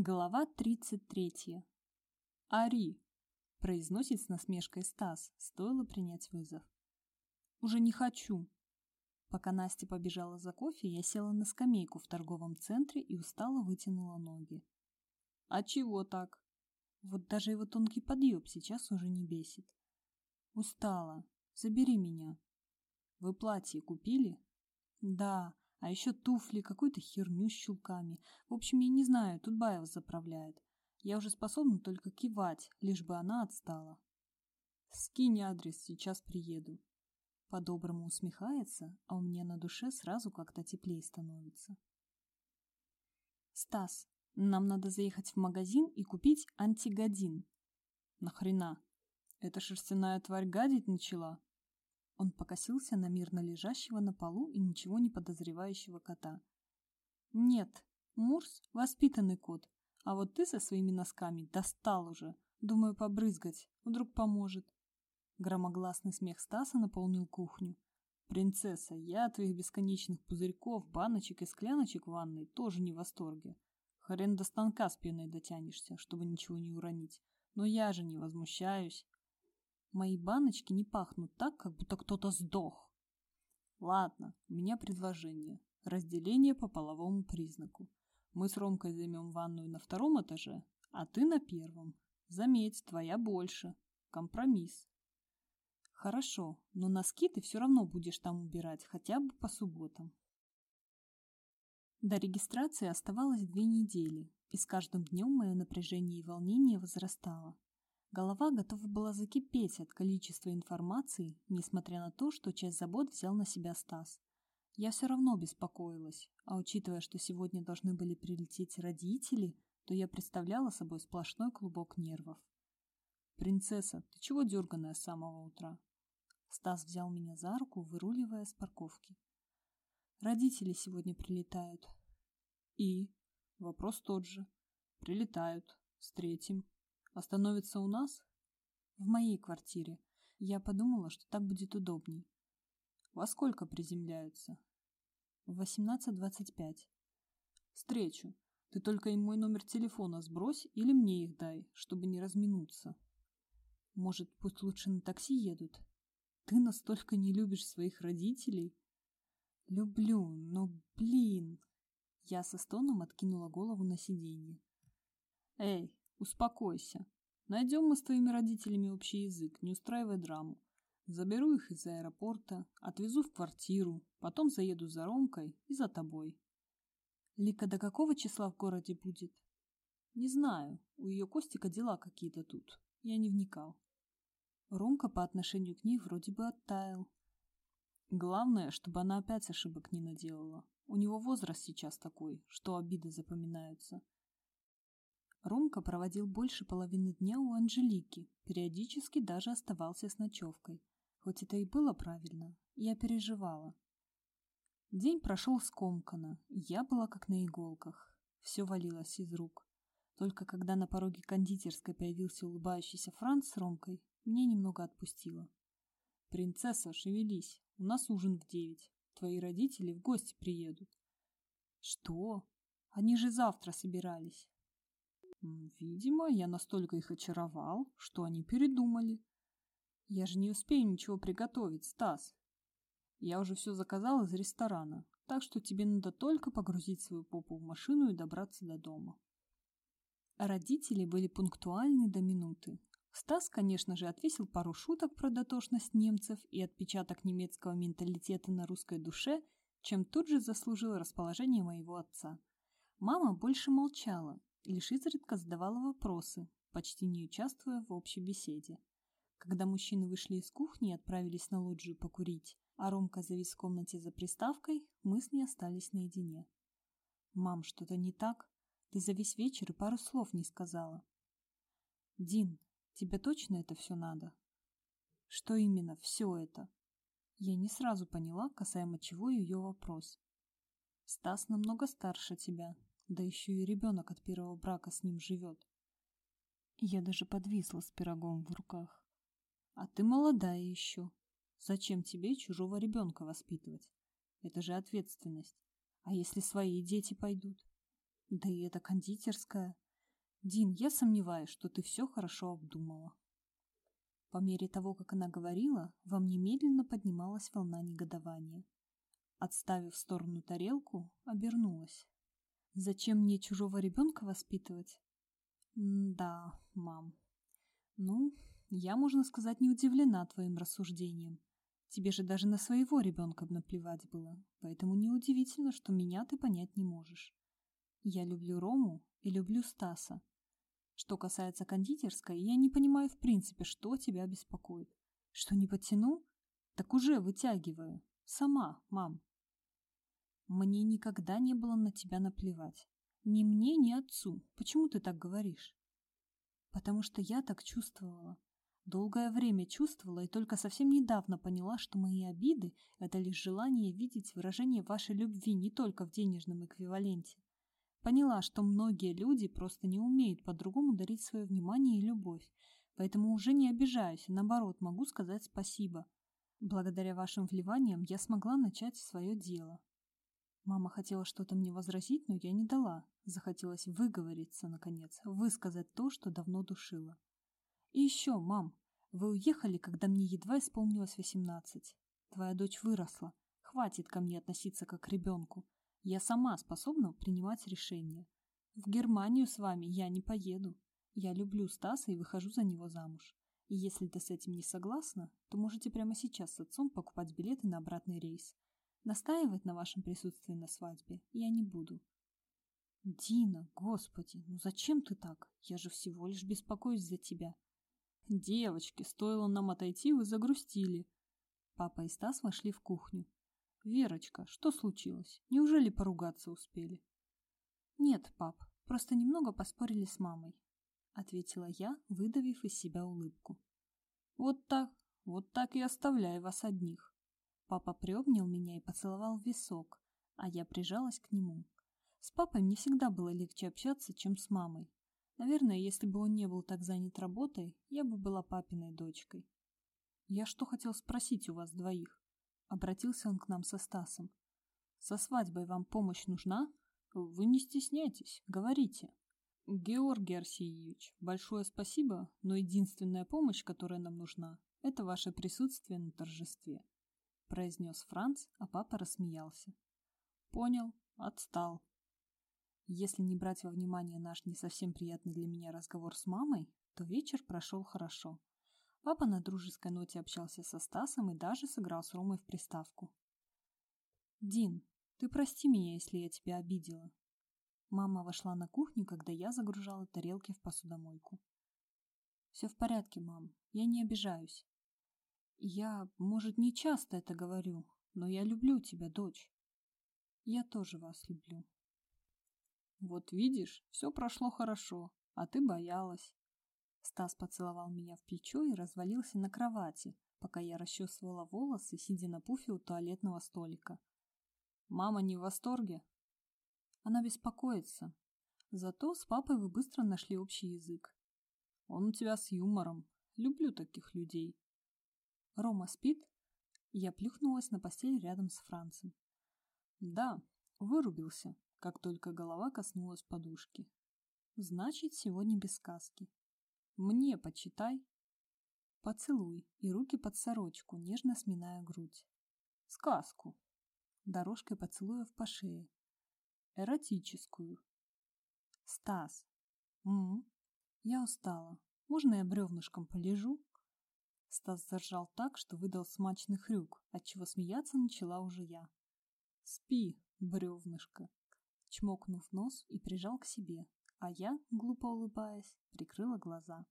Глава 33. «Ари!» – произносит с насмешкой Стас, стоило принять вызов. «Уже не хочу!» Пока Настя побежала за кофе, я села на скамейку в торговом центре и устало вытянула ноги. «А чего так?» Вот даже его тонкий подъеб сейчас уже не бесит. «Устала. Забери меня». «Вы платье купили?» «Да, а еще туфли, какую-то херню с щелками. В общем, я не знаю, тут Баев заправляет. Я уже способна только кивать, лишь бы она отстала. Скинь адрес, сейчас приеду. По-доброму усмехается, а у меня на душе сразу как-то теплее становится. Стас, нам надо заехать в магазин и купить антигодин. Нахрена? Эта шерстяная тварь гадить начала? Он покосился на мирно лежащего на полу и ничего не подозревающего кота. «Нет, Мурс — воспитанный кот, а вот ты со своими носками достал уже. Думаю, побрызгать, вдруг поможет». Громогласный смех Стаса наполнил кухню. «Принцесса, я от твоих бесконечных пузырьков, баночек и скляночек в ванной тоже не в восторге. Хрен до станка с пеной дотянешься, чтобы ничего не уронить. Но я же не возмущаюсь. Мои баночки не пахнут так, как будто кто-то сдох. Ладно, у меня предложение. Разделение по половому признаку. Мы с Ромкой займем ванную на втором этаже, а ты на первом. Заметь, твоя больше. Компромисс. Хорошо, но носки ты все равно будешь там убирать, хотя бы по субботам. До регистрации оставалось две недели, и с каждым днем мое напряжение и волнение возрастало. Голова готова была закипеть от количества информации, несмотря на то, что часть забот взял на себя Стас. Я все равно беспокоилась, а учитывая, что сегодня должны были прилететь родители, то я представляла собой сплошной клубок нервов. «Принцесса, ты чего дерганая с самого утра?» Стас взял меня за руку, выруливая с парковки. «Родители сегодня прилетают». «И?» Вопрос тот же. «Прилетают. С третьим. Остановится у нас? В моей квартире. Я подумала, что так будет удобней. Во сколько приземляются? В 18.25. Встречу. Ты только им мой номер телефона сбрось или мне их дай, чтобы не разминуться. Может, пусть лучше на такси едут? Ты настолько не любишь своих родителей? Люблю, но, блин... Я со стоном откинула голову на сиденье. Эй, Успокойся. Найдем мы с твоими родителями общий язык, не устраивай драму. Заберу их из аэропорта, отвезу в квартиру, потом заеду за Ромкой и за тобой. Лика до какого числа в городе будет? Не знаю, у ее Костика дела какие-то тут. Я не вникал. Ромка по отношению к ней вроде бы оттаял. Главное, чтобы она опять ошибок не наделала. У него возраст сейчас такой, что обиды запоминаются. Ромка проводил больше половины дня у Анжелики, периодически даже оставался с ночевкой. Хоть это и было правильно, я переживала. День прошел скомканно, я была как на иголках. Все валилось из рук. Только когда на пороге кондитерской появился улыбающийся Франц с Ромкой, мне немного отпустило. «Принцесса, шевелись, у нас ужин в девять. Твои родители в гости приедут». «Что? Они же завтра собирались». Видимо, я настолько их очаровал, что они передумали. Я же не успею ничего приготовить, Стас. Я уже все заказал из ресторана, так что тебе надо только погрузить свою попу в машину и добраться до дома. Родители были пунктуальны до минуты. Стас, конечно же, отвесил пару шуток про дотошность немцев и отпечаток немецкого менталитета на русской душе, чем тут же заслужил расположение моего отца. Мама больше молчала, лишь изредка задавала вопросы, почти не участвуя в общей беседе. Когда мужчины вышли из кухни и отправились на лоджию покурить, а Ромка завис в комнате за приставкой, мы с ней остались наедине. «Мам, что-то не так? Ты за весь вечер и пару слов не сказала». «Дин, тебе точно это все надо?» «Что именно все это?» Я не сразу поняла, касаемо чего ее вопрос. «Стас намного старше тебя, да еще и ребенок от первого брака с ним живет. Я даже подвисла с пирогом в руках. А ты молодая еще. Зачем тебе чужого ребенка воспитывать? Это же ответственность. А если свои дети пойдут? Да и это кондитерская. Дин, я сомневаюсь, что ты все хорошо обдумала. По мере того, как она говорила, во мне медленно поднималась волна негодования. Отставив в сторону тарелку, обернулась. Зачем мне чужого ребенка воспитывать? Да, мам. Ну, я, можно сказать, не удивлена твоим рассуждением. Тебе же даже на своего ребенка наплевать было, поэтому неудивительно, что меня ты понять не можешь. Я люблю Рому и люблю Стаса. Что касается кондитерской, я не понимаю в принципе, что тебя беспокоит. Что не потяну? Так уже вытягиваю. Сама, мам. Мне никогда не было на тебя наплевать. Ни мне, ни отцу. Почему ты так говоришь? Потому что я так чувствовала. Долгое время чувствовала и только совсем недавно поняла, что мои обиды – это лишь желание видеть выражение вашей любви не только в денежном эквиваленте. Поняла, что многие люди просто не умеют по-другому дарить свое внимание и любовь, поэтому уже не обижаюсь, наоборот могу сказать спасибо. Благодаря вашим вливаниям я смогла начать свое дело. Мама хотела что-то мне возразить, но я не дала. Захотелось выговориться, наконец, высказать то, что давно душило. И еще, мам, вы уехали, когда мне едва исполнилось восемнадцать. Твоя дочь выросла. Хватит ко мне относиться как к ребенку. Я сама способна принимать решения. В Германию с вами я не поеду. Я люблю Стаса и выхожу за него замуж. И если ты с этим не согласна, то можете прямо сейчас с отцом покупать билеты на обратный рейс. Настаивать на вашем присутствии на свадьбе я не буду. Дина, господи, ну зачем ты так? Я же всего лишь беспокоюсь за тебя. «Девочки, стоило нам отойти, вы загрустили». Папа и Стас вошли в кухню. «Верочка, что случилось? Неужели поругаться успели?» «Нет, пап, просто немного поспорили с мамой», — ответила я, выдавив из себя улыбку. «Вот так, вот так и оставляю вас одних». Папа приобнял меня и поцеловал в висок, а я прижалась к нему. С папой мне всегда было легче общаться, чем с мамой. Наверное, если бы он не был так занят работой, я бы была папиной дочкой. «Я что хотел спросить у вас двоих?» Обратился он к нам со Стасом. «Со свадьбой вам помощь нужна? Вы не стесняйтесь, говорите». «Георгий Арсеньевич, большое спасибо, но единственная помощь, которая нам нужна, это ваше присутствие на торжестве», произнес Франц, а папа рассмеялся. «Понял, отстал. Если не брать во внимание наш не совсем приятный для меня разговор с мамой, то вечер прошел хорошо. Папа на дружеской ноте общался со Стасом и даже сыграл с Ромой в приставку. «Дин, ты прости меня, если я тебя обидела». Мама вошла на кухню, когда я загружала тарелки в посудомойку. «Все в порядке, мам, я не обижаюсь. Я, может, не часто это говорю, но я люблю тебя, дочь. Я тоже вас люблю». Вот видишь, все прошло хорошо, а ты боялась. Стас поцеловал меня в плечо и развалился на кровати, пока я расчесывала волосы, сидя на пуфе у туалетного столика. Мама не в восторге? Она беспокоится. Зато с папой вы быстро нашли общий язык. Он у тебя с юмором. Люблю таких людей. Рома спит? Я плюхнулась на постель рядом с Францем. Да, вырубился как только голова коснулась подушки. Значит, сегодня без сказки. Мне почитай. Поцелуй и руки под сорочку, нежно сминая грудь. Сказку. Дорожкой поцелуев по шее. Эротическую. Стас. М, -м я устала. Можно я бревнышком полежу? Стас заржал так, что выдал смачный хрюк, отчего смеяться начала уже я. Спи, бревнышко чмокнув нос и прижал к себе, а я, глупо улыбаясь, прикрыла глаза.